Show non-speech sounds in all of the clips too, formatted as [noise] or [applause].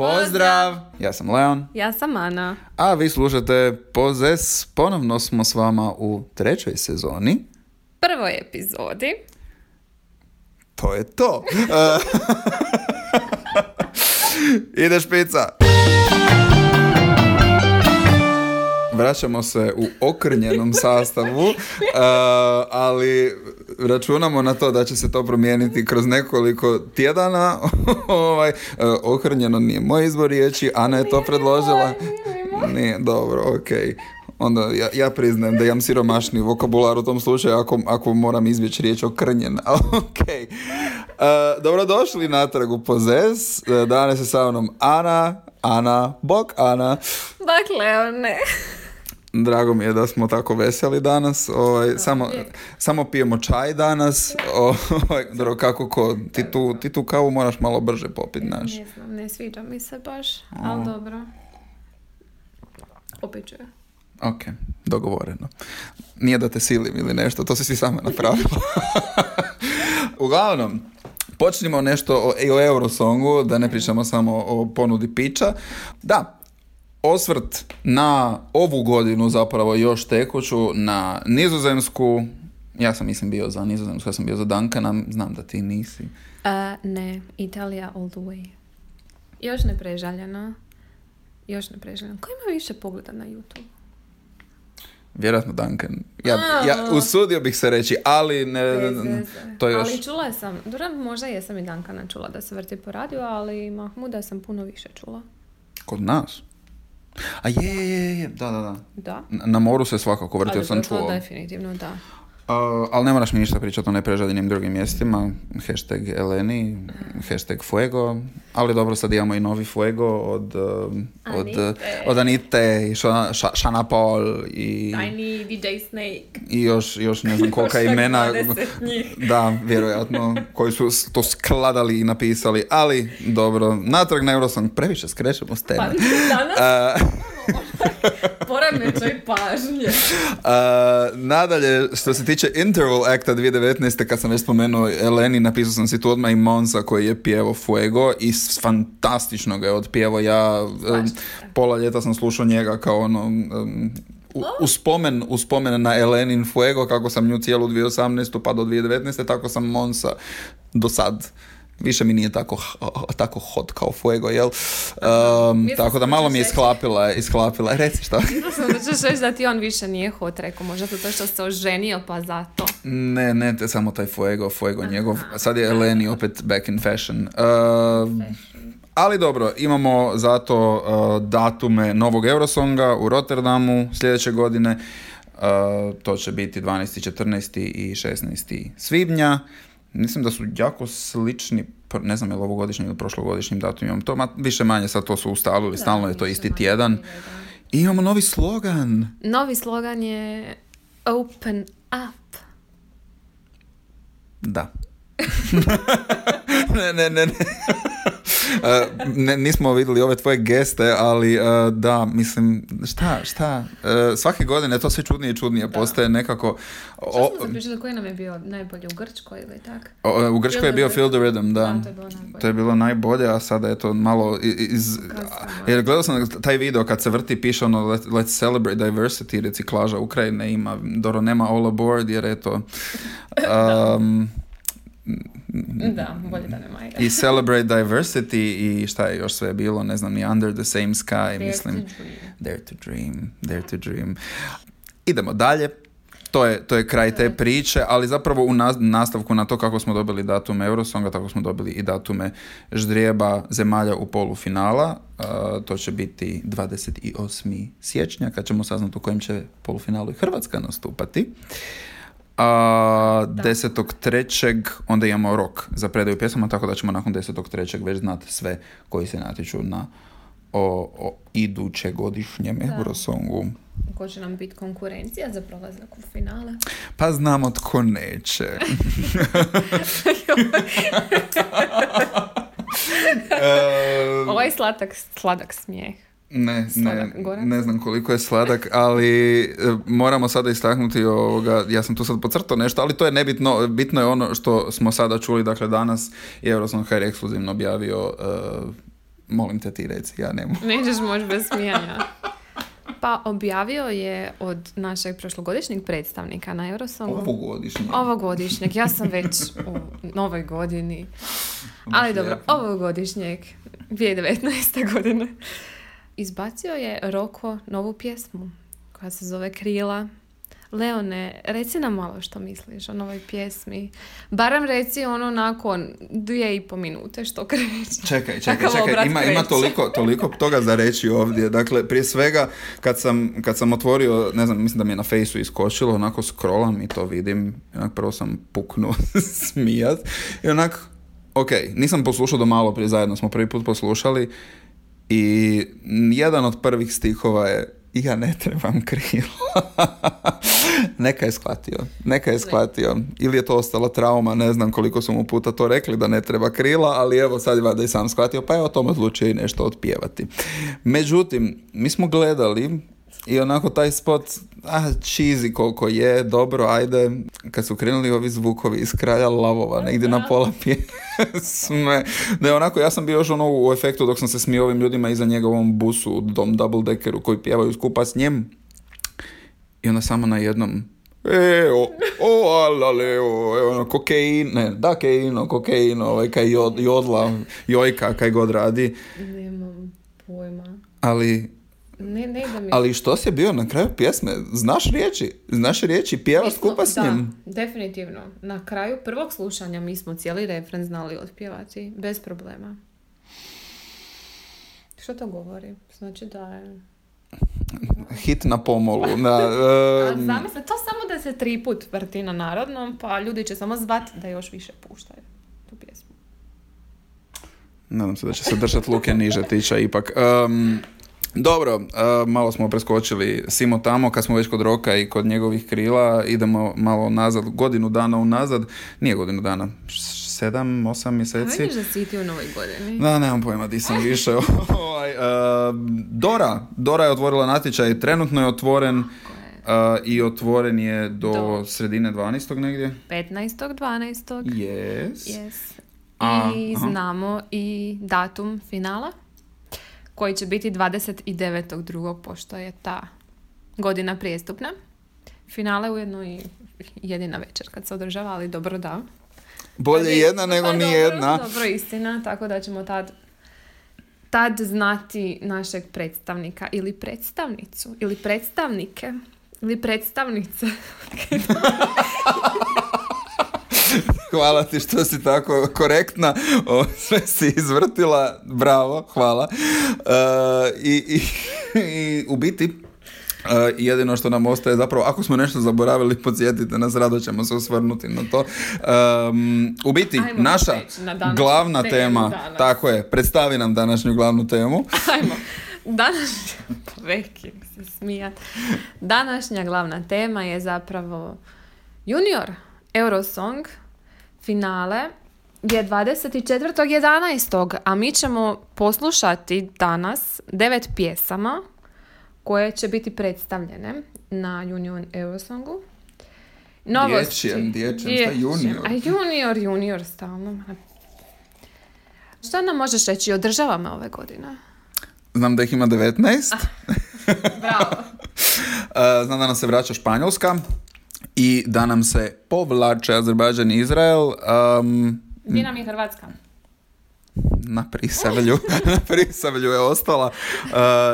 Pozdrav! Ja sam Leon, Ja sam Ana. a vi slušate Pozes. Ponovno smo s vama u trećoj sezoni. Prvoj epizodi. To je to. [laughs] [laughs] Ide špica. Vraćamo se u okrnjenom sastavu, [laughs] uh, ali računamo na to da će se to promijeniti kroz nekoliko tjedana. [laughs] ovaj, uh, okrnjeno nije moj izbor riječi, Ana je to predložila. Nije, dobro, ok. Onda ja, ja priznajem da imam siromašni vokabular u tom slučaju ako, ako moram izbjeći riječ okrnjen. [laughs] ok. Uh, dobrodošli natrag u Pozes. Uh, Danas je sa mnom Ana. Ana, bok Ana. Dakle, ne. Drago mi je da smo tako veseli danas. Ovaj, samo, samo pijemo čaj danas. [laughs] Ovaj, dobro, kako ko? Ti tu, ti tu kavu moraš malo brže popiti, naš. Ne znam, ne sviđa mi se baš, ali dobro. Opet ću. Ok, dogovoreno. Nije da te silim ili nešto, to si si sama napravila. [laughs] Uglavnom, počnimo nešto o, i o Eurosongu, da ne pričamo samo o ponudi pića. Da, osvrt na ovu godinu zapravo još tekuću, na nizozemsku, ja sam mislim bio za nizozemsku, ja sam bio za Dankana, znam da ti nisi. A, ne, Italija all the way. Još ne prežaljena. Još ne prežaljena. Ko ima više pogleda na YouTube? Vjerojatno Duncan. Ja, ja usudio bih se reći, ali ne, veze. to je još... Ali čula sam, dobro, možda jesam i Dankana čula da se vrti po radiju, ali Mahmuda sam puno više čula. Kod nas? A je, je, je, da, da, da. Da. Na- moru se svakako vrtio, ali sam čuo. definitivno, da. Uh, ali ne moraš mi ništa pričati o neprežaljenim drugim mjestima. Hashtag Eleni, hashtag Fuego. Ali dobro, sad imamo i novi Fuego od, um, od, Anite. od Anite i Shana Paul i, Tiny DJ Snake. i još, još ne znam kolika [laughs] imena. 20 njih. Da, vjerojatno, koji su to skladali i napisali. Ali, dobro, natrag na Eurosong, previše skrećemo s teme. Pa danas [laughs] [laughs] poremećaj pažnje. [laughs] Uh, nadalje, što se tiče Interval Acta 2019. kad sam već spomenuo Eleni, napisao sam si tu odmah i Monza koji je pjevo Fuego i fantastično ga je odpjevo. Ja um, pola ljeta sam slušao njega kao ono... um, u, u spomen, u spomen na Elenin Fuego, kako sam nju cijelu 2018. pa do 2019. tako sam Monza do sad. Više mi nije tako, tako hot kao Fuego, jel? Um, tako da malo mi je isklapila, isklapila. [laughs] Reci šta? Mislila sam da ćeš reći da ti on više nije hot, rekao možda zato što se oženio pa zato. Ne, ne, te samo taj Fuego, Fuego njegov. Sad je Eleni opet back in fashion. Uh, ali dobro, imamo zato uh, datume novog Eurosonga u Rotterdamu sljedeće godine. Uh, to će biti 12. 14. i 16. svibnja. Mislim da su jako slični, ne znam je li ovogodišnjim ili prošlogodišnjim datumima. To ma, više manje sad to su ustalili, stalno je to isti tjedan. da. I imamo novi slogan. Novi slogan je Open Up. Da. [laughs] ne, ne, ne, ne. E, ne, nismo vidjeli ove tvoje geste, ali e, da, mislim, šta, šta, E, svake godine to sve čudnije i čudnije postaje nekako, Što o, smo se pričali koji nam je bio najbolji u Grčkoj ili tak? o, u Grčkoj je bio Feel the Rhythm, da. Da, to je bilo najbolje. To je bilo najbolje, a sada je to malo iz... Jer gledao sam taj video kad se vrti, piše ono Let, Let's celebrate diversity, reciklaža Ukrajine ima, dobro, nema all aboard, jer je to... Um, [laughs] Da, bolje da nema i [laughs] Celebrate Diversity i šta je još sve bilo, ne znam, ni Under the Same Sky, Dare mislim. to dream. Dare to Dream, Dare to Dream. Idemo dalje. To je, to je kraj te priče, ali zapravo u nas- nastavku na to kako smo dobili datume Eurosonga, tako smo dobili i datume ždrijeba zemalja u polufinala. Uh, to će biti 28. siječnja, kad ćemo saznati u kojem će polufinalu i Hrvatska nastupati. A, desetog trećeg onda imamo rok za predaju pjesama, tako da ćemo nakon desetog trećeg već znati sve koji se natječu na o, o iduće godišnjem Eurosongu. Ko će nam biti konkurencija za prolazak u finale? Pa znamo tko neće. [laughs] [laughs] Ovaj sladak, sladak smijeh. Ne, ne, Goran? ne znam koliko je sladak, ali e, moramo sada istaknuti ovoga, ja sam tu sad pocrtao nešto, ali to je nebitno, bitno je ono što smo sada čuli, dakle danas je Eurosong HR ekskluzivno objavio e, Molim te ti reci, ja ne mogu. Nećeš moći bez smijanja. [laughs] Pa objavio je od našeg prošlogodišnjeg predstavnika na Eurosongu. Ovogodišnje. Ovogodišnjeg, ja sam već [laughs] u novoj godini. Ali dobro, ovogodišnjeg, 2019. godine. Izbacio je Roko novu pjesmu koja se zove Krila. Leone, reci nam malo što misliš o novoj pjesmi. Barem reci ono nakon dvije i po minute što kreće. Čekaj, čekaj, čekaj, ima, ima toliko, toliko toga za reći ovdje. Dakle, prije svega, kad sam, kad sam otvorio, ne znam, mislim da mi je na fejsu iskočilo, onako scrollam i to vidim, i onak prvo sam puknuo [laughs] smijat, i onak, ok, nisam poslušao do malo prije, zajedno smo prvi put poslušali, i jedan od prvih stihova je ja ne trebam krila. [laughs] neka je shvatio. Neka je shvatio. Ili je to ostala trauma, ne znam koliko su mu puta to rekli da ne treba krila, ali evo sad je valjda i sam shvatio, pa je o tom odlučio i nešto otpjevati. Međutim, mi smo gledali i onako taj spot, ah, cheesy koliko je, dobro, ajde, kad su krenuli ovi zvukovi iz kralja lavova, negdje na pola pjesme, [laughs] ne, onako, ja sam bio još ono u efektu dok sam se smio ovim ljudima iza njega u ovom busu, u tom double deckeru koji pjevaju skupa s njim, i onda samo na jednom E, o, o, alale, o, e, ono, kokein, ne, da, keino, kokeino, ovaj, kaj jod, jodla, jojka, kaj god radi, Nemam pojma. ali, Ne, ne ide mi. ali što si bio na kraju pjesme? Znaš riječi? Znaš riječi? Pjevaš skupa s da, njim? definitivno. Na kraju prvog slušanja mi smo cijeli refren znali otpjevati, bez problema. Što to govori? Znači da je... Hit na pomolu. Da, [laughs] A em, zamisli, to samo da se tri put vrti na narodnom, pa ljudi će samo zvat da još više puštaju tu pjesmu. Nadam se da će se držati luke niže tiča ipak. Em, dobro, e, malo smo preskočili Simo tamo, kad smo već kod Roka i kod njegovih krila, idemo malo nazad, godinu dana unazad, nije godinu dana, sedam, osam A mjeseci. vidiš da si ti u novoj godini? Da, nemam pojma di sam više. [laughs] Ovaj, e, Dora, Dora je otvorila natječaj, trenutno je otvoren e, i otvoren je do, Do- sredine 12. negdje. 15.12. Yes. Yes. A, I aha. znamo i datum finala koji će biti 29.2. pošto je ta godina prijestupna. Finale je ujedno i jedina večer kad se održava, ali dobro da. Bolje jedna nego Pa ni jedna. Dobro, istina, tako da ćemo tad tad znati našeg predstavnika ili predstavnicu ili predstavnike ili predstavnice. [laughs] [laughs] Hvala ti što si tako korektna. O, sve si izvrtila. Bravo, hvala. E, i, i, I u biti, e, jedino što nam ostaje zapravo, ako smo nešto zaboravili, podsjetite nas, rado ćemo se osvrnuti na to. Em, u biti, Ajmo naša na glavna tema, danas. tako je, predstavi nam današnju glavnu temu. Ajmo. Današnja, [laughs] se. Današnja glavna tema je zapravo junior Eurosong finale je 24.11. A mi ćemo poslušati danas devet pjesama koje će biti predstavljene na junior Eurosongu. Dječjem, dječjem, šta junior? A junior, junior stalno. Što nam možeš reći o državama ove godine? Znam da ih ima 19. [laughs] Bravo. [laughs] Znam da nam se vraća Španjolska i da nam se povlače Azerbajdžan i Izrael. Um, Gdje nam je Hrvatska? na prisavlju. [laughs] na prisavlju je ostala. Uh,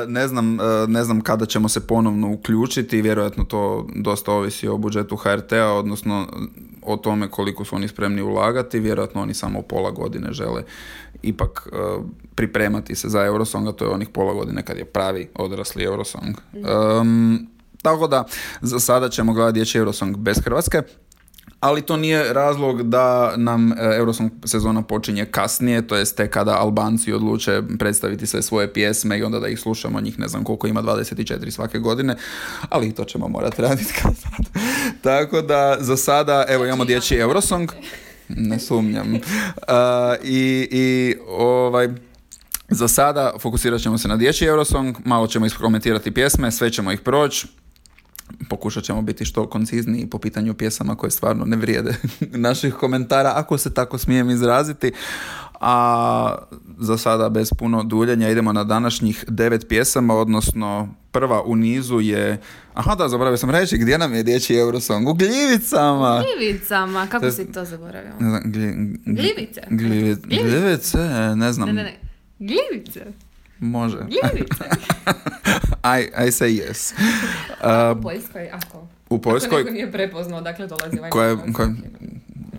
ne, znam, uh, ne znam kada ćemo se ponovno uključiti. Vjerojatno to dosta ovisi o budžetu HRT-a, odnosno o tome koliko su oni spremni ulagati. Vjerojatno oni samo pola godine žele ipak uh, pripremati se za Eurosong, a to je onih pola godine kad je pravi odrasli Eurosong. Um, tako da, za sada ćemo gledati dječji Eurosong bez Hrvatske. Ali to nije razlog da nam e, Eurosong sezona počinje kasnije, to jest tek kada Albanci odluče predstaviti sve svoje pjesme i onda da ih slušamo, njih ne znam koliko ima, 24 svake godine, ali i to ćemo morati raditi kad tad. [laughs] Tako da za sada, evo imamo dječji Eurosong, [laughs] ne sumnjam. Uh, I i ovaj, za sada fokusirat ćemo se na dječji Eurosong, malo ćemo iskomentirati pjesme, sve ćemo ih proći, pokušat ćemo biti što koncizniji po pitanju pjesama koje stvarno ne vrijede [laughs] naših komentara, ako se tako smijem izraziti. A za sada bez puno duljenja idemo na današnjih devet pjesama, odnosno prva u nizu je... Aha da, zaboravio sam reći, gdje nam je dječji Eurosong? U Gljivicama! Gljivicama, kako To je- si to zaboravio? Ne znam, glji- Gljivice. gljivi- gljivice, ne znam, Ne, ne, ne. Gljivice. Može. [laughs] I, I say yes. U Uh, Poljskoj, ako. u Ako Poljskoj, neko nije prepoznao, dakle dolazi ovaj koja je, naglas. koja,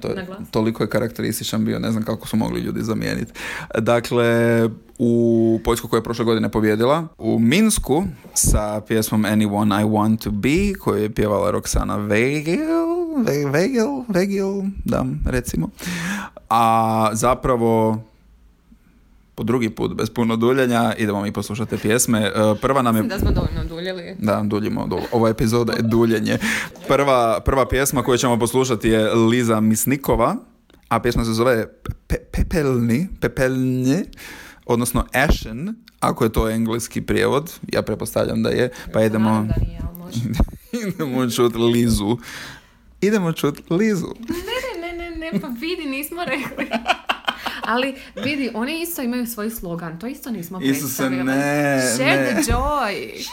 to toliko je karakterističan bio, ne znam kako su mogli ljudi zamijeniti. Dakle, u Poljsku koja je prošle godine pobjedila, u Minsku sa pjesmom Anyone I Want To Be, koju je pjevala Roxana Vegel, Ve- Vegel, Vegel, da, recimo. A zapravo po drugi put, bez puno duljenja, idemo mi poslušati pjesme. E, Prva nam je... Da smo dovoljno duljeli. Da, duljimo. Ova epizoda je duljenje. Prva, prva pjesma koju ćemo poslušati je Liza Misnikova, a pjesma se zove Pe- Pepelni, Pepelnje, odnosno Ashen, ako je to engleski prijevod, ja pretpostavljam da je, pa idemo, [laughs] idemo čut Lizu. Idemo čut Lizu. Ne, ne, ne, ne, ne, pa vidi, nismo rekli. [laughs] Ali vidi, oni isto imaju svoj slogan, to isto nismo Isuse, predstavili. ne, Share ne. the joy.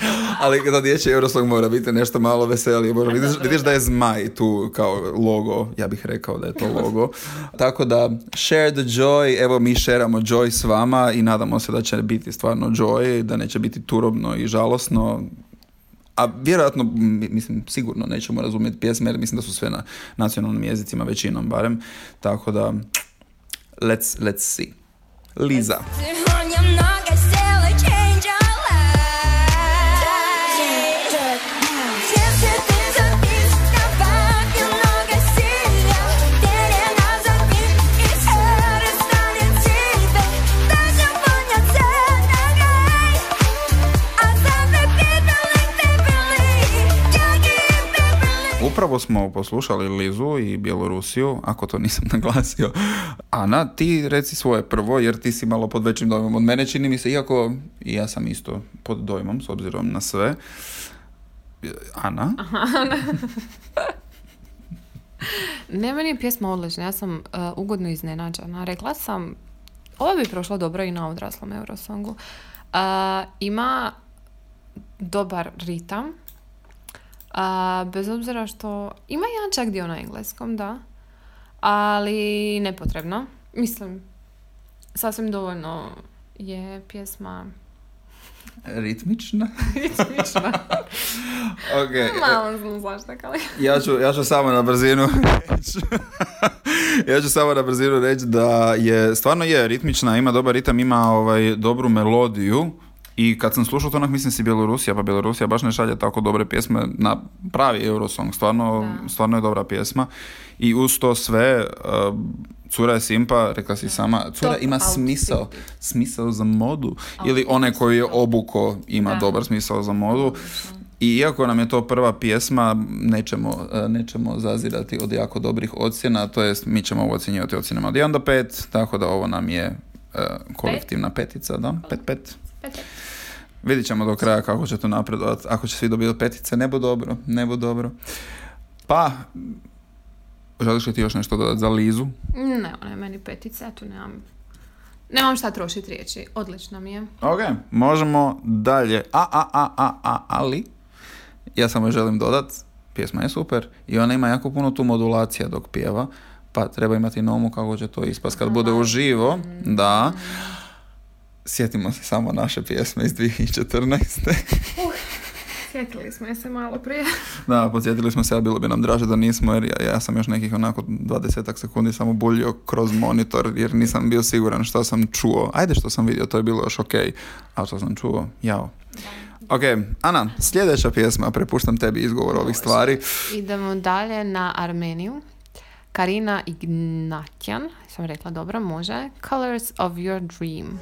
[laughs] Ali za dječji Eurosong mora biti nešto malo veselije. Mora, vidiš, vidiš da je zmaj tu kao logo, ja bih rekao da je to logo. Tako da, share the joy, evo mi šeramo joy s vama i nadamo se da će biti stvarno joy, da neće biti turobno i žalosno. A vjerojatno, mislim, sigurno nećemo razumjeti pjesme, jer mislim da su sve na nacionalnim jezicima, većinom barem. Tako da, let's, let's see. Liza. Upravo smo poslušali Lizu i Bjelorusiju, ako to nisam [laughs] naglasio. Ana, ti reci svoje prvo, jer ti si malo pod većim dojmom od mene, čini mi se, iako i ja sam isto pod dojmom, s obzirom na sve. Ana? [laughs] Ne, meni je pjesma odlična, ja sam uh, ugodno iznenađena. Rekla sam, ovo bi prošlo dobro i na odraslom Eurosongu. Uh, ima dobar ritam, uh, bez obzira što ima jedan čak dio na engleskom, da, ali nepotrebno. Mislim, sasvim dovoljno je pjesma [laughs] Ritmična? [laughs] ritmična. [laughs] ok, e, Malo sam zaštakala. ja ću, ja ću samo na brzinu reći. ja ću samo na brzinu reći da je, stvarno je ritmična, ima dobar ritam, ima ovaj, dobru melodiju i kad sam slušao to onak mislim si Bjelorusija, pa Bjelorusija baš ne šalje tako dobre pjesme na pravi Eurosong, stvarno, stvarno je dobra pjesma. I uz to sve uh, cura je simpa, rekla si sama, cura Top ima outfit. smisao, smisao za modu. Ili onaj koji je obuko ima Da. dobar smisao za modu. I iako nam je to prva pjesma, nećemo, e, nećemo zazirati od jako dobrih ocjena, to jest mi ćemo ovo ocjenjivati ocjenama od 1 do 5, tako da ovo nam je e, kolektivna petica, da, 5-5. Vidjet ćemo do kraja kako će to napredovati. Ako će svi dobiti petice, ne bu dobro, ne bu dobro. Pa, želiš li ti još nešto dodati za Lizu? Ne, ona je meni petica, ja tu nemam... Nemam šta trošiti riječi, odlična mi je. Ok, možemo dalje. A, a, a, a, a, ali, ja samo želim dodat, pjesma je super i ona ima jako puno tu modulacija dok pjeva, pa treba imati na umu kako će to ispast kad bude uživo, da. Sjetimo se samo naše pjesme iz 2014. Sjetili smo je se malo prije. da, podsjetili smo se, a bilo bi nam draže da nismo, jer ja, ja sam još nekih onako 20 sekundi samo buljio kroz monitor, jer nisam bio siguran što sam čuo. Ajde što sam vidio, to je bilo još ok, a što sam čuo, jao. Ok, Ana, sljedeća pjesma, prepuštam tebi izgovor ovih stvari. Idemo dalje na Armeniju. Karina Ignatjan, sam rekla dobro, može. Colors of your dream.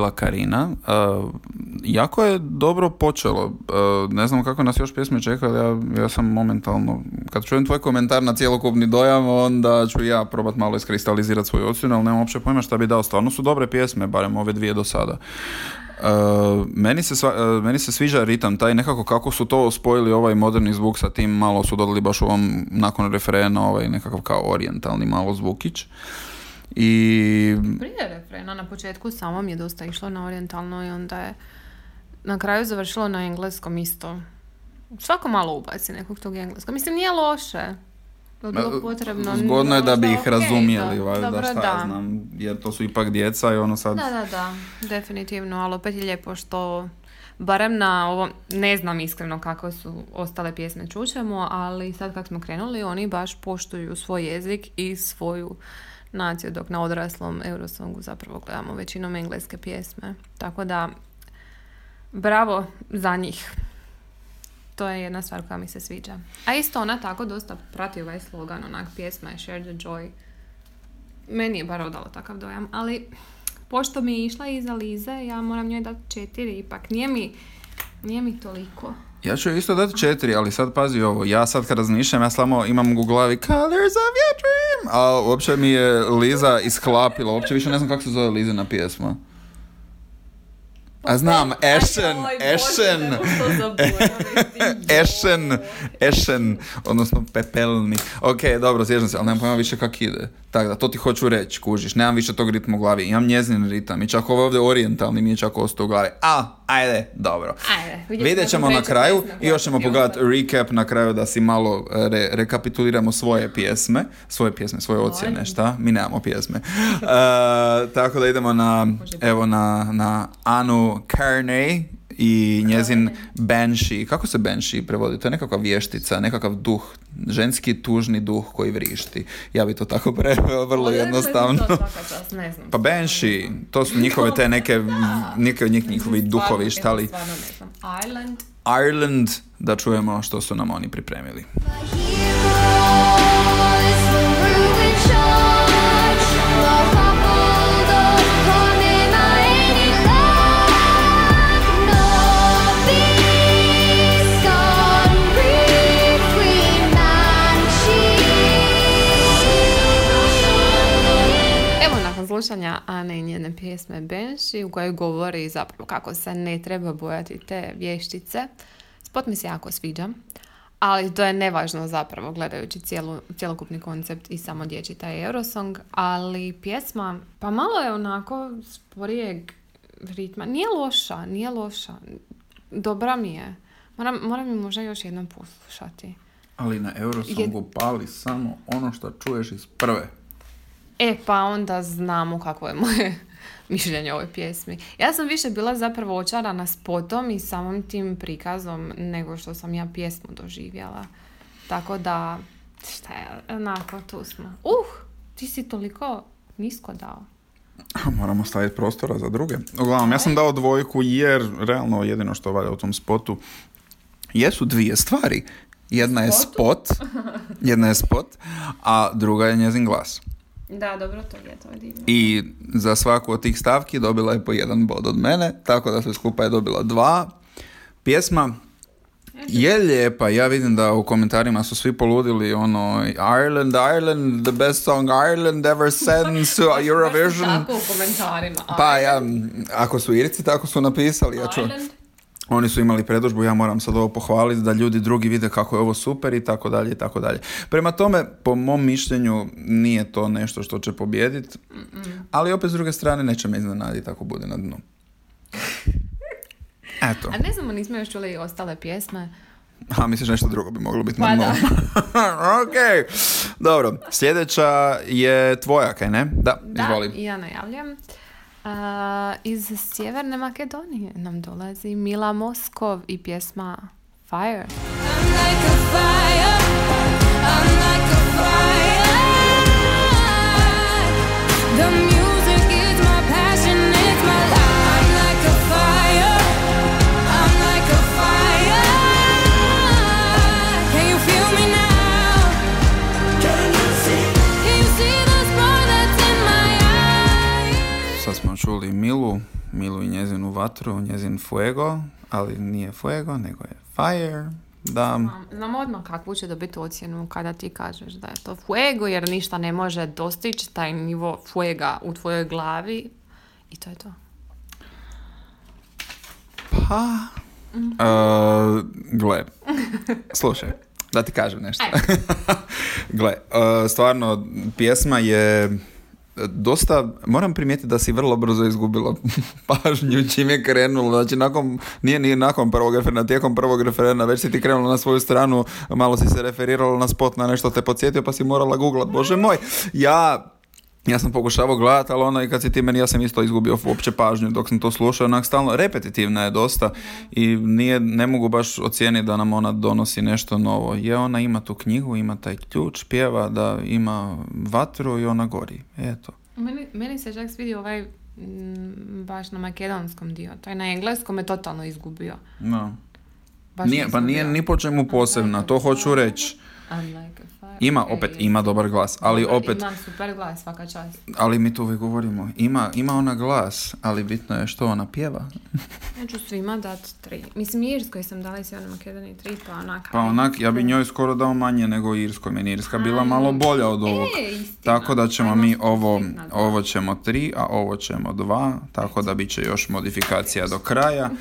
Bila Karina. Uh, jako je dobro počelo. E, ne znam kako nas još pjesme čekaju, ja, ja sam momentalno, kad čujem tvoj komentar na cjelokupni dojam, onda ću ja probat malo iskristalizirati svoju ocjenu, ali nemam uopće pojma šta bi dao. Stvarno su dobre pjesme, barem ove dvije do sada. E, meni, se sva- e, meni se sviđa ritam, taj nekako kako su to spojili ovaj moderni zvuk sa tim, malo su dodali baš u ovom, nakon referena, ovaj nekakav kao orijentalni malo zvukić. I Prije refrena na početku samo mi je dosta išlo na orijentalno i onda je na kraju završilo na engleskom isto. Svako malo ubaci nekog tog engleskog. Mislim, nije loše. Li bilo potrebno? Zgodno je da bi ih Možda okej, razumijeli, da. valjda, Dobro, šta ja da. znam, jer to su ipak djeca i ono sad... Da, da, da, definitivno, ali opet je lijepo što barem na ovom, ne znam iskreno kako su ostale pjesme čućemo, ali sad kako smo krenuli, oni baš poštuju svoj jezik i svoju naciju, dok na odraslom Eurosongu zapravo gledamo većinom engleske pjesme. Tako da, bravo za njih. To je jedna stvar koja mi se sviđa. A isto ona tako dosta prati ovaj slogan, onak pjesma je Share the Joy. Meni je bar odalo takav dojam, ali pošto mi je išla iza Lize, ja moram njoj dati četiri ipak. Nije mi, nije mi toliko. Ja ću isto dati četiri, ali sad pazi ovo, ja sad kad razmišljam, ja samo imam u glavi Colors of your dream, a uopće mi je Liza isklapila, uopće više ne znam kako se zove Lizina pjesma. A znam, Ashen, Ashen, [laughs] Ashen, Ashen, odnosno pepelni. Ok, dobro, sjećam se, ali nemam pojma više kak ide. Tako da, to ti hoću reći, kužiš, nemam više tog ritma u glavi, imam njezin ritam i čak ovo ovdje orijentalni mi je čak ostao u glavi. A, ajde, dobro. Ajde, Vidjet ćemo na kraju i još ćemo pogledati recap na kraju da si malo e, re- rekapituliramo svoje pjesme, svoje pjesme, svoje ocjene, šta? Mi nemamo pjesme. E, tako da idemo na, evo, na, na Anu Carney i njezin Banshee. Kako se Banshee prevodi? To je nekakva vještica, nekakav duh, ženski tužni duh koji vrišti. Ja bi to tako [laughs] preveo, vrlo jednostavno. ne znam. Pa Banshee, to su njihove te neke, [laughs] neke od njih njihovi duhovi, šta li? Stvarno ne znam. Island. Ireland, da čujemo što su nam oni pripremili. Slušanja Ane i njene pjesme Benši u kojoj govori zapravo kako se ne treba bojati te vještice. Spot mi se jako sviđa, ali to je nevažno zapravo gledajući cijelu, cjelokupni koncept i samo dječji taj Eurosong, ali pjesma pa malo je onako sporijeg ritma. Nije loša, nije loša. Dobra mi je. Moram, moram mi možda još jednom poslušati. Ali na Eurosongu pali samo ono što čuješ iz prve. E, pa onda znamo kako je moje [laughs] mišljenje o ovoj pjesmi. Ja sam više bila zapravo očarana spotom i samim tim prikazom nego što sam ja pjesmu doživjela. Tako da, šta je, onako, tu smo. Uh, ti si toliko nisko dao. Moramo staviti prostora za druge. Uglavnom, ja sam dao dvojku jer realno jedino što valja u tom spotu jesu dvije stvari. Jedna je spot, jedna je spot, a druga je njezin glas. Da, dobro, to je, to je divno. I za svaku od tih stavki dobila je po jedan bod od mene, tako da sve skupa je dobila dva. Pjesma je lijepa, ja vidim da u komentarima su svi poludili ono Ireland, Ireland, the best song Ireland ever sent [laughs] to Eurovision. Tako u komentarima. Pa ja, ako su Irci tako su napisali, ja ću, Ireland. Oni su imali predodžbu, ja moram sad ovo pohvaliti da ljudi drugi vide kako je ovo super i tako dalje i tako dalje. Prema tome, po mom mišljenju, nije to nešto što će pobijediti, ali opet s druge strane neće me iznenaditi ako bude na dnu. Eto, A ne znamo, nismo još čuli i ostale pjesme. a misliš nešto drugo bi moglo biti na Pa dnu? da. [laughs] ok, dobro, sljedeća je tvoja, kaj ne? Da, Da, izvoli. ja najavljam. A, iz Sjeverne Makedonije nam dolazi Mila Moskov i pjesma Fire. I'm like a fire. I'm like a fire. Čuli Milu, Milu i njezinu vatru, njezin fuego, ali nije fuego, nego je fire. Da, Znam- Znam odmah kakvu će dobiti ocjenu kada ti kažeš da je to fuego, jer ništa ne može dostići taj nivo fuega u tvojoj glavi. I to je to. pa... Uh, gle, slušaj, da ti kažem nešto. [laughs] gle, uh, stvarno, pjesma je dosta, moram primijetiti da si vrlo brzo izgubila [laughs] pažnju čim je krenulo, znači nakon, nije ni nakon prvog referenda, tijekom prvog referenda, već si ti krenula na svoju stranu, malo si se referirala na spot, na nešto te podsjetio, pa si morala googlat, bože moj, ja ja sam pokušavao gledati, ali ono i kad si ti meni, ja sam isto izgubio uopće pažnju dok sam to slušao, onak stalno, repetitivna je dosta i nije, ne mogu baš ocijeniti da nam ona donosi nešto novo. Je, ona ima tu knjigu, ima taj ključ, pjeva da ima vatru i ona gori. Eto. Meni, meni se čak svidio ovaj mm, baš na makedonskom dio. Taj na engleskom je totalno izgubio. No. Baš Nije, me pa nije izgubio. ni po čemu posebna, to hoću reći. Ima, opet, ima dobar glas, ali Dobar, opet, Ima super glas, svaka čast. ali mi to uvijek govorimo, ima, ima ona glas, ali bitno je što ona pjeva. [laughs] Ja ću svima dat tri. Mislim, Irskoj sam dala i Sjevernoj Makedoniji tri, pa onak... Pa onak, ja bi njoj skoro dao manje nego Irskoj. Meni Irska bila malo bolja od ovog. E. Tako da ćemo Ajmo mi ovo, ovo ćemo tri, a ovo ćemo dva, tako da bit će još modifikacija do kraja. [laughs]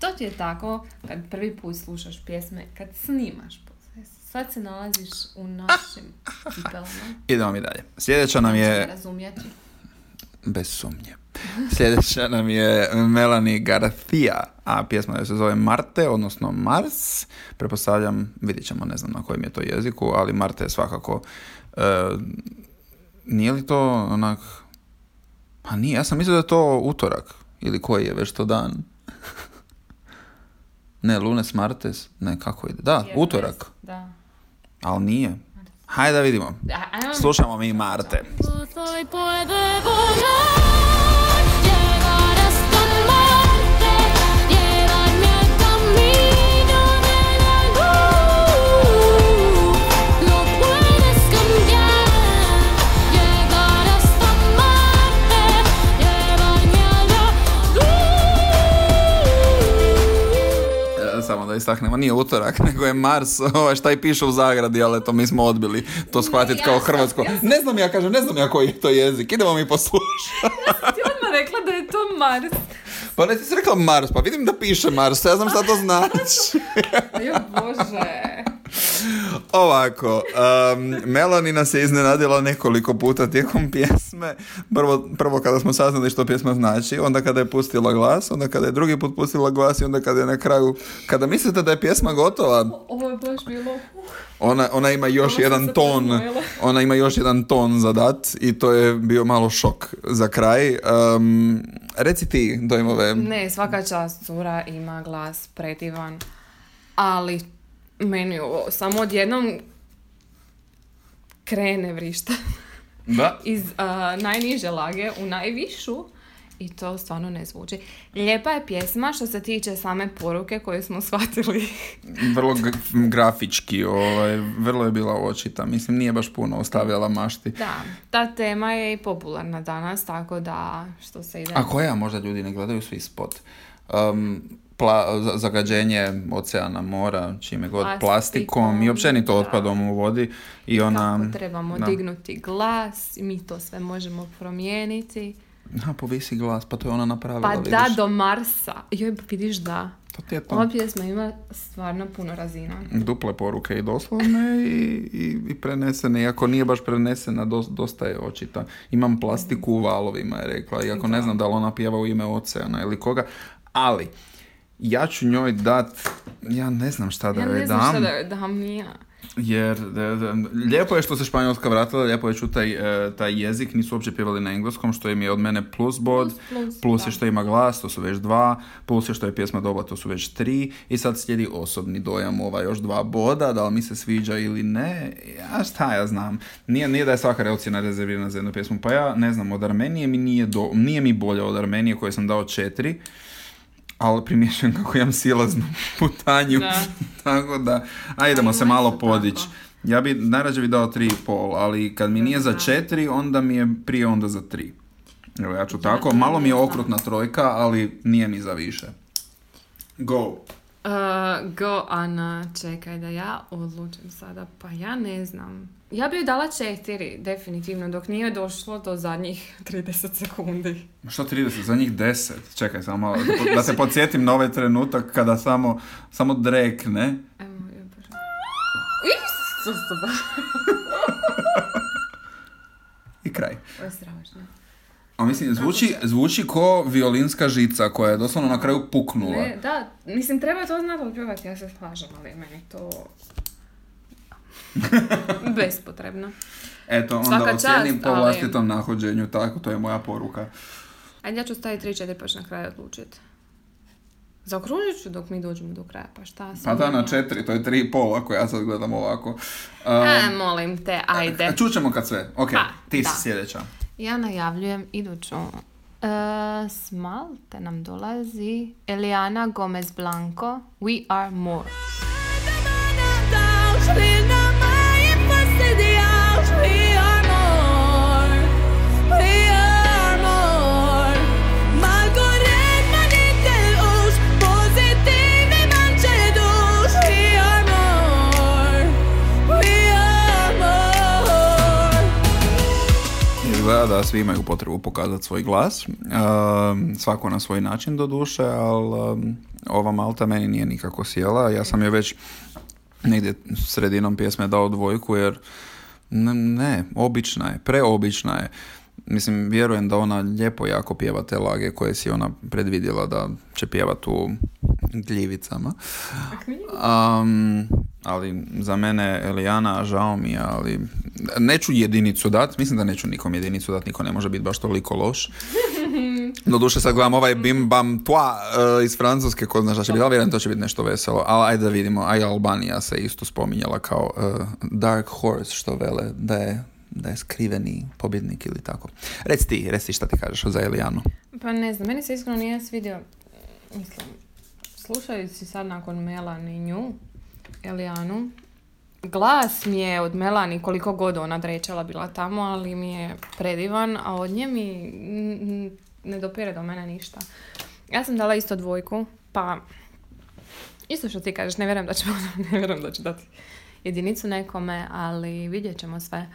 To ti je tako kad prvi put slušaš pjesme, kad snimaš. Sad se nalaziš u našim cipelama. Idemo mi dalje. Sljedeća nam je, razumjeti. bez sumnje, sljedeća nam je Melanie Garcia, a pjesma se zove Marte, odnosno Mars. Prepostavljam, vidjet ćemo, ne znam na kojem je to jeziku, ali Marte je svakako... e, nije li to onak... Pa nije, ja sam mislio da je to utorak. Ili koji je već to dan? [laughs] ne, Lunes Martes? Ne, kako ide? Da, utorak. Ali nije. Hajde da vidimo. Slušamo mi Marte. Da istaknemo, nije utorak, [laughs] nego je Mars, ovaj šta i piše u zagradi, ali to mi smo odbili to shvatiti ja kao hrvatsko. ja Ne znam ja, kažem, ne znam ja koji je to jezik, idemo mi poslušati. [laughs] Ti odmah rekla da je to Mars. Pa ne ti si rekla Mars, pa vidim da piše Mars, ja znam šta to [laughs] znači. Jo bože. Ovako, um, Melanie nas je iznenadila nekoliko puta tijekom pjesme. Prvo, prvo kada smo saznali što pjesma znači, onda kada je pustila glas, onda kada je drugi put pustila glas i onda kada je na kraju, kada mislite da je pjesma gotova, Ovo je baš bilo... uh, Ona, ona ima još sam jedan ton, [laughs] ona ima još jedan ton za dat i to je bio malo šok za kraj. Um, reci ti dojmove. Ne, svaka čast, cura ima glas predivan, ali meni ovo samo odjednom krene vrišta Da. [laughs] iz a, najniže lage u najvišu i to stvarno ne zvuči. Lijepa je pjesma što se tiče same poruke koju smo shvatili. [laughs] Vrlo g- grafički, ovaj, vrlo je bila očita. Mislim, nije baš puno ostavljala mašti. Da, ta tema je i popularna danas, tako da što se ide... A koja možda ljudi ne gledaju svi spot? Um, pla- za- zagađenje oceana, mora, čime god, Plastikom, plastikom i općenito da. otpadom u vodi. I ona... Kako trebamo da. dignuti glas, mi to sve možemo promijeniti. Ha, povisi glas, pa to je ona napravila, Pa vidiš. da, do Marsa. Joj, vidiš da. To ti je to. Ova pjesma ima stvarno puno razina. duple poruke i doslovne i, i, i prenesene, iako nije baš prenesena, dos- dosta je očita. Imam plastiku u valovima, je rekla, iako ne znam da li ona pjeva u ime oceana ili koga, ali ja ću njoj dat, ja ne znam šta da Ja joj ne znam dam, šta da joj dam ja. jer da- da- lijepo je što se Španjolska vratila, lijepo je čuti taj, e, taj jezik, nisu uopće pjevali na engleskom, što im je od mene plus bod, Plus, plus, plus je što ima glas, to su već dva, plus je što je pjesma dobra, to su već tri, i sad slijedi osobni dojam, ova još dva boda, da li mi se sviđa ili ne, ja šta ja znam, nije, nije da je svaka ocjena rezervirana za jednu pjesmu, pa ja ne znam, od Armenije mi nije, do, nije mi bolja od Armenije koje sam dao četiri, ali primjećujem kako imam silaznu putanju, Da. [laughs] tako da, a idemo A se malo podići. Ja bi najrađe bi dao tri i pol, ali kad mi nije za četiri, onda mi je prije onda za tri. Evo ja ću tako, malo mi je okrutna trojka, ali nije mi za više. Go. Uh, go, Ana, čekaj da ja odlučim sada. Pa ja ne znam. Ja bi joj dala četiri, definitivno, dok nije došlo do zadnjih [laughs] 30 sekundi. Što 30? Za njih 10. Čekaj samo malo, da te [laughs] podsjetim na ovaj trenutak kada samo, samo drekne. Evo, je bože. Isusoba. I kraj. Ovo je strašno. A mislim, zvuči, zvuči ko violinska žica koja je doslovno na kraju puknula. Ne, da, mislim, treba to znati odpjevati, ja se slažem, ali meni to... [laughs] Bespotrebno. Eto, onda Svaka ocijenim čast, po ali- vlastitom nahođenju, tako, to je moja poruka. Ajde, ja ću staviti 3-4 pa ću na kraju odlučiti. Zaokružit ću dok mi dođemo do kraja, pa šta Pa sam da, na četiri, to je tri i pol ako ja sad gledam ovako. Um, E, molim te, ajde. Čućemo kad sve. Ok, Pa, ti da. si sljedeća. Ja najavljujem iduću. E, s Malte nam dolazi Eliana Gomez Blanco, We Are More. Da svi imaju potrebu pokazati svoj glas, um, svako na svoj način do duše, ali um, ova Malta meni nije nikako sjela. Ja sam joj već negdje sredinom pjesme dao dvojku jer ne, ne, obična je, preobična je. Mislim, vjerujem da ona lijepo jako pjeva te lage koje si ona predvidjela da će pjevat u gljivicama. Um, ali za mene Elijana, žao mi je, ali neću jedinicu dat, mislim da neću nikom jedinicu dat, niko ne može biti baš toliko loš. [laughs] Doduše sad gledam ovaj bim bam toa eh, iz Francuske, ko zna šta će biti, ali vjerujem to će biti nešto veselo. Ali ajde da vidimo, a i Albanija se isto spominjala kao eh, Dark Horse, što vele, da je, da je skriveni pobjednik ili tako. Reci ti, reci šta ti kažeš za Elijanu. Pa ne znam, meni se iskreno nije svidio, mislim, slušajući sad nakon Melani nju, Elijanu, glas mi je od Melani koliko god ona drečala bila tamo, ali mi je predivan, a od nje mi ne dopire do mene ništa. Ja sam dala isto dvojku, pa isto što ti kažeš, ne vjerujem da ću, [laughs] ne vjerujem da ću dati jedinicu nekome, ali vidjet ćemo sve.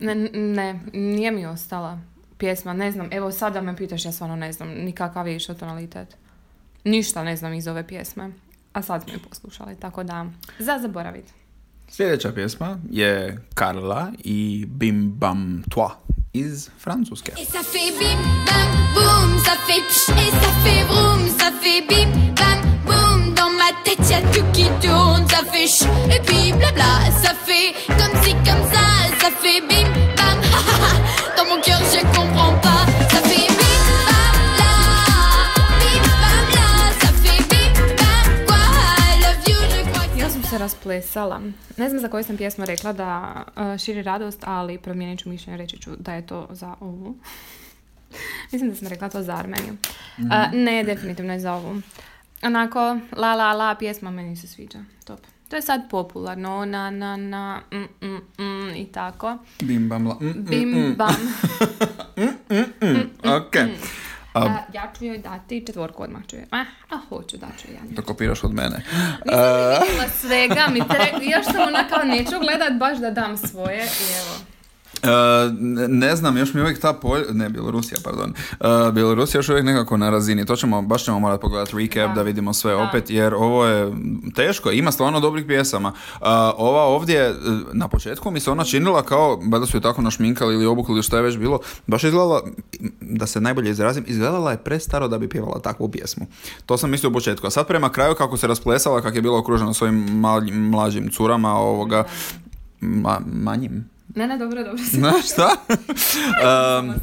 Ne, ne, nije mi ostala pjesma, ne znam, evo sada me pitaš, ja stvarno ne znam ni kakav je išao tonalitet. Ništa ne znam iz ove pjesme, a sad smo je poslušali, tako da, za zaboraviti. Sljedeća pjesma je Carla i Bim Bam Toi iz Francuske. Et ça fait bim bam boum, ça fait pch et ça fait vroom, ça fait bim bam boum. Dans ma tête y a tout qui tourne, ça fait ch et puis blabla, ça fait rasplesala. Ne znam za koju sam pjesmu rekla da uh, širi radost, ali promijenit ću mišljenje, reći ću da je to za ovu. [laughs] Mislim da sam rekla to za Armeniju. Uh, ne, definitivno je za ovu. Onako, la la la, pjesma meni se sviđa. Top. To je sad popularno, na na na, mm, mm, mm, i tako. Bim Bam La... Mm, mm, Bim mm. bam. [laughs] Ok. A, A, ja ću joj dati četvorku odmah ću joj. Ah, a hoću da ću ja. to kopiraš od mene. Nisam vidjela svega, mi tre... još sam ona kao neću gledat baš da dam svoje i evo. E, ne- znam, još mi uvijek ta Polj... Ne, Bjelorusija, pardon. E, Bjelorusija još uvijek nekako na razini. To ćemo, baš ćemo morati pogledati recap da, Da. vidimo sve Da. opet, jer ovo je teško, ima stvarno dobrih pjesama. E, ova ovdje, e, na početku mi se ona činila kao, da su je tako našminkali ili obukli ili što je već bilo, baš izgledala, da se najbolje izrazim, izgledala je prestaro da bi pjevala takvu pjesmu. To sam mislio u početku. A sad prema kraju kako se rasplesala, kako je bila okružena svojim mlađim curama, ovoga, ma- manjim, Ne, ne, dobro, dobro. Znaš [laughs] šta? [laughs] Um,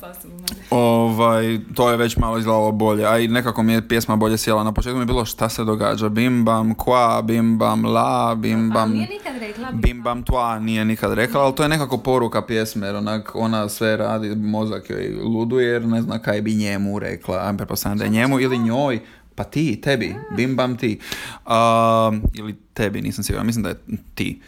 ovaj, to je već malo izgledalo bolje, a i nekako mi je pjesma bolje sjela. Na početku mi je bilo šta se događa, bim bam kva, bim bam la, bim bam... Nije nikad rekla. Bim bam twa nije nikad rekla, ali to je nekako poruka pjesme, jer onak ona sve radi, mozak joj luduje jer ne zna kaj bi njemu rekla, a pretpostavljam da je njemu ili njoj, pa ti, tebi, bim bam ti. Um, ili tebi, nisam siguran, mislim da je ti.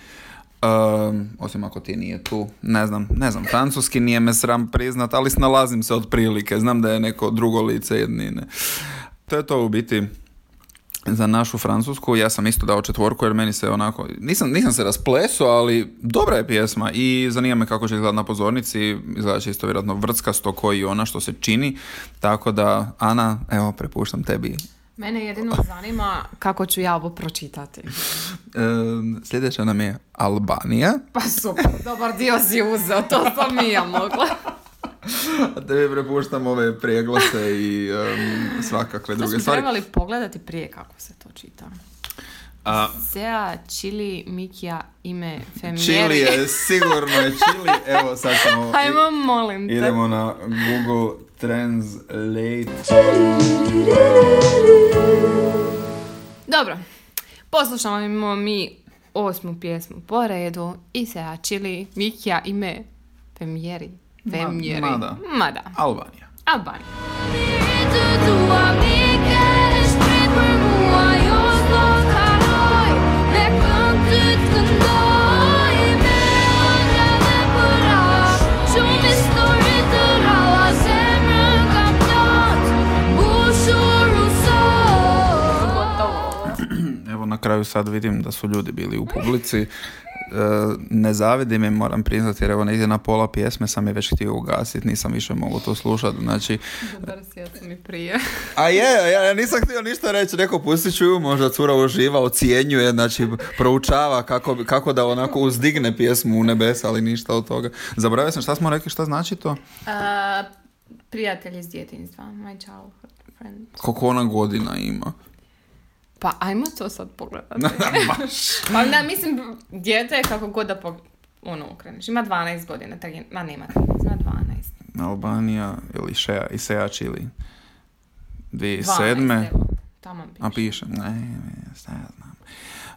Um, osim ako ti nije tu, ne znam, ne znam, francuski nije me sram priznat, ali snalazim se otprilike, znam da je neko drugo lice jednine. To je to u biti za našu francusku, ja sam isto dao četvorku jer meni se onako, nisam, nisam se rasplesao, ali dobra je pjesma i zanima me kako će izgledati na pozornici, izgleda će isto vjerojatno vrtkasto koji ona što se čini, tako da Ana, evo prepuštam tebi. Mene jedino zanima kako ću ja ovo pročitati. [laughs] Um, sljedeća nam je Albanija. [laughs] Pa super, dobar dio si uzeo, to sam i ja mogla. [laughs] A tebi prepuštam ove prijeglase i um, svakakve druge smo stvari. trebali pogledati prije kako se to čita. A, Sea, Chili, Mikija, ime, Femjeri. Chili je, sigurno je Chili. Evo sad ćemo... Ajmo, molim te. Idemo na Google Translate. Dobro, poslušamo mi osmu pjesmu po redu i Sea, Chili, Mikija, ime, Femjeri. Femjeri. mada. Mada. Albanija. Albanija. Kraju sad vidim da su ljudi bili u publici. E, ne zavidim im, moram priznati, jer evo negdje na pola pjesme sam je već htio ugasiti, nisam više mogao to slušati. Znači, Dobar sam i prije. a je, ja, ja nisam htio ništa reći, rekao pustit ću ju, možda cura uživa, ocjenjuje, znači proučava kako, kako da onako uzdigne pjesmu u nebesa, ali ništa od toga. Zaboravio sam šta smo rekli, šta znači to? A, prijatelj iz djetinjstva, my childhood friend. Koliko ona godina ima? Pa ajmo to sad pogledati. [laughs] pa da, mislim, dijete je kako god da pog... ono okreneš. Ima 12 godina, tak je... ma nema 13, ima 12. Albanija ili Šeja, Isejač ili 12, 2007. evo, tamo piše. A piše, ne, ne, šta ja znam.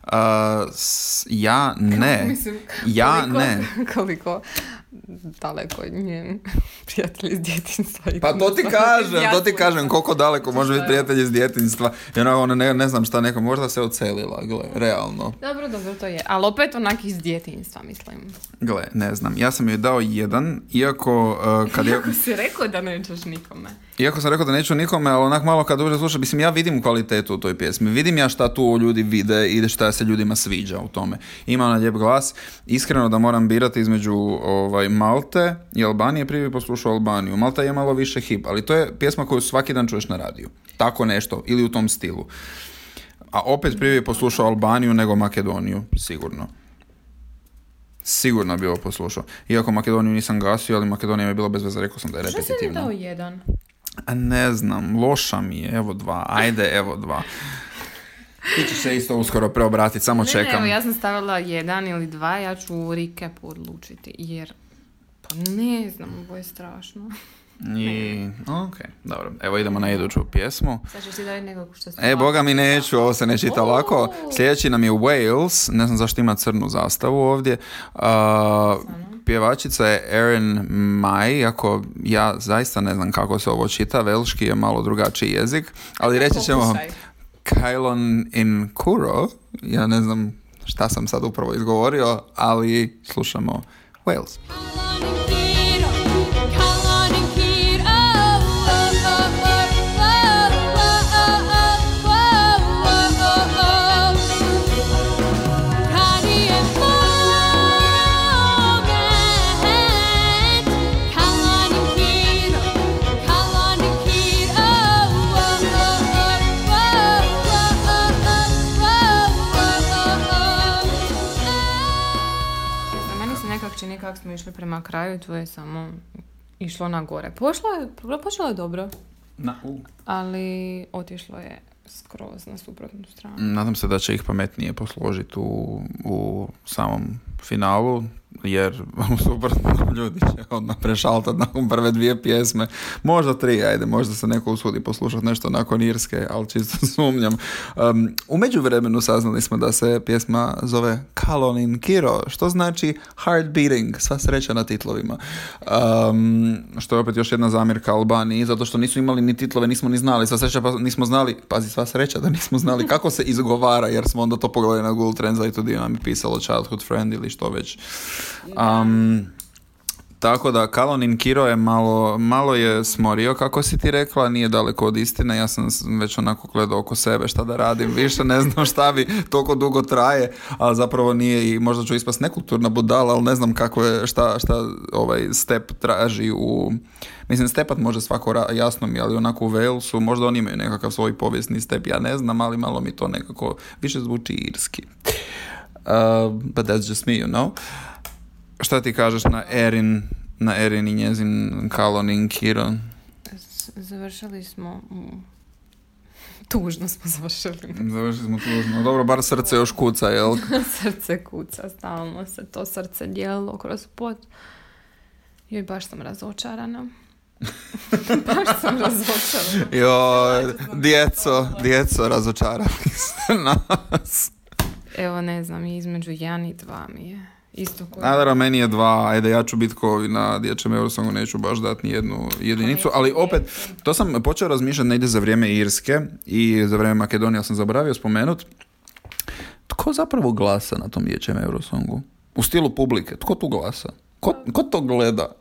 A, s- ja ne, Mislim, ja koliko- ne. Koliko daleko je njen [laughs] prijatelj iz djetinjstva. i Pa to ti kažem, to ti kažem koliko daleko može biti je. prijatelj iz djetinjstva. I onako, ono, ne, ne znam šta neko, možda se ocelila, gle, realno. Dobro, dobro, to je. Ali opet onak iz djetinjstva, mislim. Gle, ne znam, ja sam joj dao jedan, iako uh, kad je, [laughs] Kako si rekao da nećeš nikome? Iako sam rekao da neću nikome, ali onak malo kad duže slušam, mislim ja vidim kvalitetu u toj pjesmi, vidim ja šta tu ljudi vide i šta se ljudima sviđa u tome. Ima ona lijep glas, iskreno da moram birati između ovaj, Malte i Albanije, prije bi poslušao Albaniju. Malta je malo više hip, ali to je pjesma koju svaki dan čuješ na radiju. Tako nešto, ili u tom stilu. A opet prije bi poslušao Albaniju nego Makedoniju, sigurno. Sigurno bi ovo poslušao. Iako Makedoniju nisam gasio, ali Makedonija mi je bila bez veze, rekao sam da je Što si mi repetitivna. dao jedan? A ne znam, loša mi je, evo dva, ajde, evo dva. [laughs] Ti ćeš se isto uskoro preobratiti, samo Ne, ne, čekam. evo, ja sam stavila jedan ili dva, ja ću u recap odlučiti, jer pa ne znam, ovo je strašno. I, ok, dobro, evo idemo na iduću pjesmu. Sad ćeš ti dati nekog što E, boga mi neću, ovo se ne čita lako. Sljedeći nam je Wales, ne znam zašto ima crnu zastavu ovdje. A, pjevačica je Erin Mai, iako ja zaista ne znam kako se ovo čita, velški je malo drugačiji jezik, ali reći ćemo. Kylon in Kuro, ja ne znam šta sam sad upravo izgovorio, ali slušamo Wales. Prema kraju, to je samo išlo na gore. Pošlo je, počelo je dobro, Na, u. ali otišlo je skroz na suprotnu stranu. Nadam se da će ih pametnije posložiti u, u samom finalu. jer suprotno [laughs] ljudi će odmah prešaltat nakon prve dvije pjesme. Možda tri, ajde, možda se neko usudi poslušati nešto nakon Irske, ali čisto [laughs] sumnjam. Um, u međuvremenu saznali smo da se pjesma zove Kalonin Kiro, što znači hard beating, sva sreća na titlovima. Um, što je opet još jedna zamjerka Albaniji, zato što nisu imali ni titlove, nismo ni znali, sva sreća pa nismo znali, pazi sva sreća da nismo znali kako se izgovara, jer smo onda to pogledali na Google Translate gdje nam je pisalo childhood friend ili što već. Um, tako da Kalonin Kiro je malo, malo je smorio, kako si ti rekla, nije daleko od istine, ja sam već onako gledao oko sebe šta da radim, [laughs] više ne znam šta bi toliko dugo traje, ali zapravo nije i možda ću ispast nekulturna budala, ali ne znam kako je, šta, šta ovaj step traži u... Mislim, stepat može svako jasno mi, ali onako u Walesu, možda oni imaju nekakav svoj povijesni step, ja ne znam, ali malo mi to nekako više zvuči irski. Uh, but that's just me, you know. Šta ti kažeš na Erin, na Erin i njezin Kalonin Kiro? Završili smo... Tužno smo završili. Završili smo tužno. Dobro, bar srce još kuca, jel? [laughs] srce kuca, stalno se to srce dijelilo kroz pot. Joj, baš sam razočarana. [laughs] baš sam razočarana. Jo, djeco, djeco, razočarali ste nas. Evo, ne znam, između jedan i dva mi je. Isto koji... Naravno, meni je dva, ajde, ja ću biti ko ovi na dječjem Eurosongu, neću baš dati ni jednu jedinicu, ali opet, to sam počeo razmišljati negdje za vrijeme Irske i za vrijeme Makedonije, sam zaboravio spomenut, tko zapravo glasa na tom dječjem Eurosongu? U stilu publike, tko tu glasa? Ko, ko to gleda?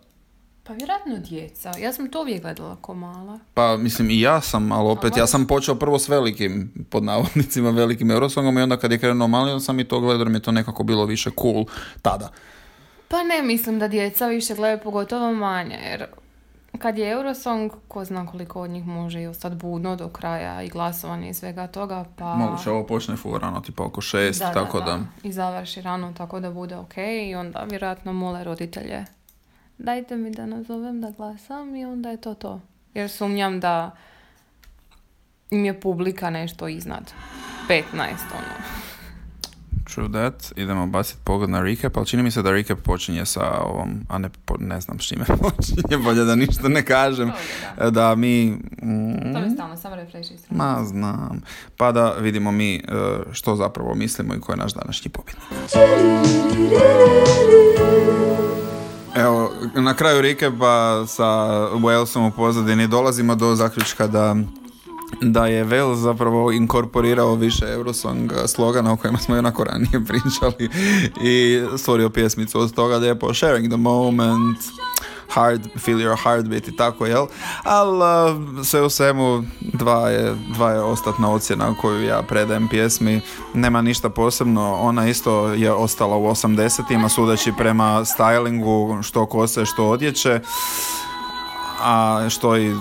Pa vjerojatno djeca. Ja sam to uvijek gledala ko mala. Pa mislim i ja sam, ali opet ja sam počeo prvo s velikim, pod navodnicima velikim Eurosongom i onda kad je krenuo mali, onda sam i to gledao jer mi je to nekako bilo više cool tada. Pa ne mislim da djeca više gledaju, pogotovo manje, jer kad je Eurosong, ko zna koliko od njih može i ostati budno do kraja i glasovanje i svega toga, pa... Moguće ovo počne full rano, tipa oko šest, tako da. I završi rano tako da bude ok i onda vjerojatno mole roditelje dajte mi da nazovem da glasam i onda je to to. Jer sumnjam da im je publika nešto iznad 15, ono. True that. Idemo baciti pogled na recap, ali čini mi se da recap počinje sa ovom, a ne, po- ne znam s čime [laughs] počinje, bolje da ništa ne kažem. Da mi... mm, To mi stalno, samo refresh. Ma znam. Pa da vidimo mi e, što zapravo mislimo i ko je naš današnji pobjednik. Evo, na kraju recapa sa Walesom u pozadini dolazimo do zaključka da da je Wales zapravo inkorporirao više Eurosong slogana o kojima smo onako ranije [laughs] pričali i stvorio pjesmicu od toga lijepo Sharing the moment, hard, feel your heartbeat i tako, jel? Ali sve u svemu dva je, dva je ostatna ocjena koju ja predajem pjesmi. Nema ništa posebno, ona isto je ostala u 80-ima sudeći prema stylingu, što kose, što odjeće. A što i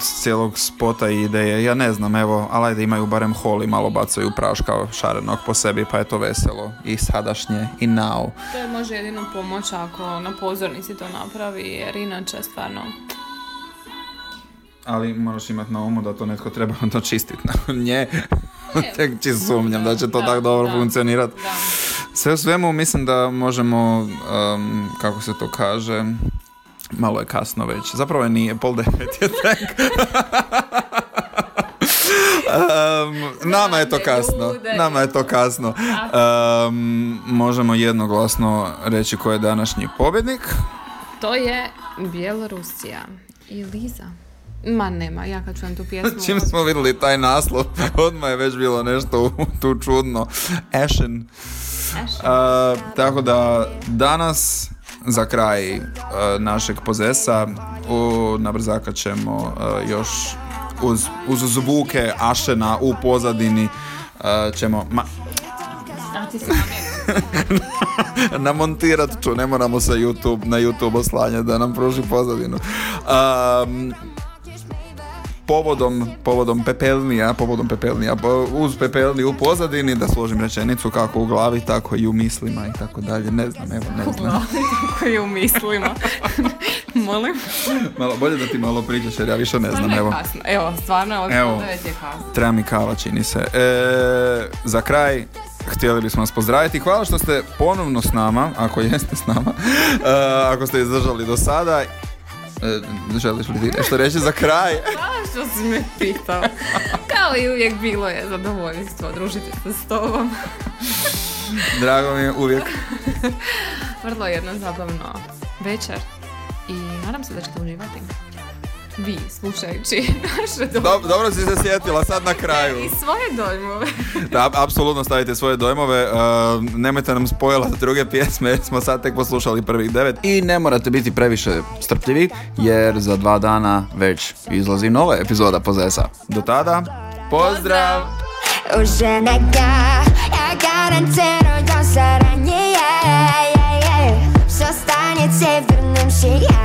s cijelog spota i ideje, ja ne znam, evo, ali ajde imaju barem hol i malo bacaju praška šarenog po sebi, pa je to veselo i sadašnje i now. To je može jedino pomoć ako na pozornici to napravi, jer inače stvarno... Ali moraš imati na umu da to netko treba [laughs] to čistiti nakon nje. [laughs] Tek čisto sumnjam da će to tako dobro funkcionirati. Sve u svemu mislim da možemo, um, kako se to kaže, malo je kasno već. Zapravo je nije, pol devet je tek. Um, nama je to kasno. Nama je to kasno. Um, možemo jednoglasno reći ko je današnji pobjednik. To je Bjelorusija i Liza. Ma nema, ja kad čujem tu pjesmu... [laughs] Čim smo vidjeli taj naslov, [laughs] odmah je već bilo nešto tu čudno. Ashen. Uh, tako da danas za kraj uh, našeg pozesa u, na brzaka ćemo uh, još uz, uz zvuke Ašena u pozadini uh, ćemo ma, [laughs] namontirat ću, ne moramo se YouTube, na YouTube oslanjati da nam pruži pozadinu. Um, povodom, povodom pepelnija, povodom pepelnija, uz pepelni u pozadini, da složim rečenicu kako u glavi, tako i u mislima i tako dalje. Ne znam, evo, ne znam. [laughs] Koji u mislima. [laughs] Molim. Malo bolje da ti malo pričaš jer ja više ne znam, je evo. kasno. Evo, stvarno, od Evo. 9 je kasno. Treba mi kava, čini se. E, za kraj, htjeli bismo vas pozdraviti. Hvala što ste ponovno s nama, ako jeste s nama, e, ako ste izdržali do sada. E, želiš li ti nešto reći za kraj? Hvala [laughs] što si me pitao. Kao i uvijek bilo je zadovoljstvo družiti se s tobom. Drago mi je uvijek. [laughs] Vrlo jedno zabavno večer i nadam se da ćete uživati. Vi, slušajući [laughs] naše dojmove. Dob- dobro si se sjetila sad na kraju. [laughs] I svoje dojmove. Da, apsolutno stavite svoje dojmove. e, nemojte nam spojila druge pjesme jer smo sad tek poslušali prvih devet. I ne morate biti previše strpljivi jer za dva dana već izlazi nova epizoda Pozesa. Do tada, pozdrav! Už уже нога, Я гарантирую заранее Все станет северным сиянием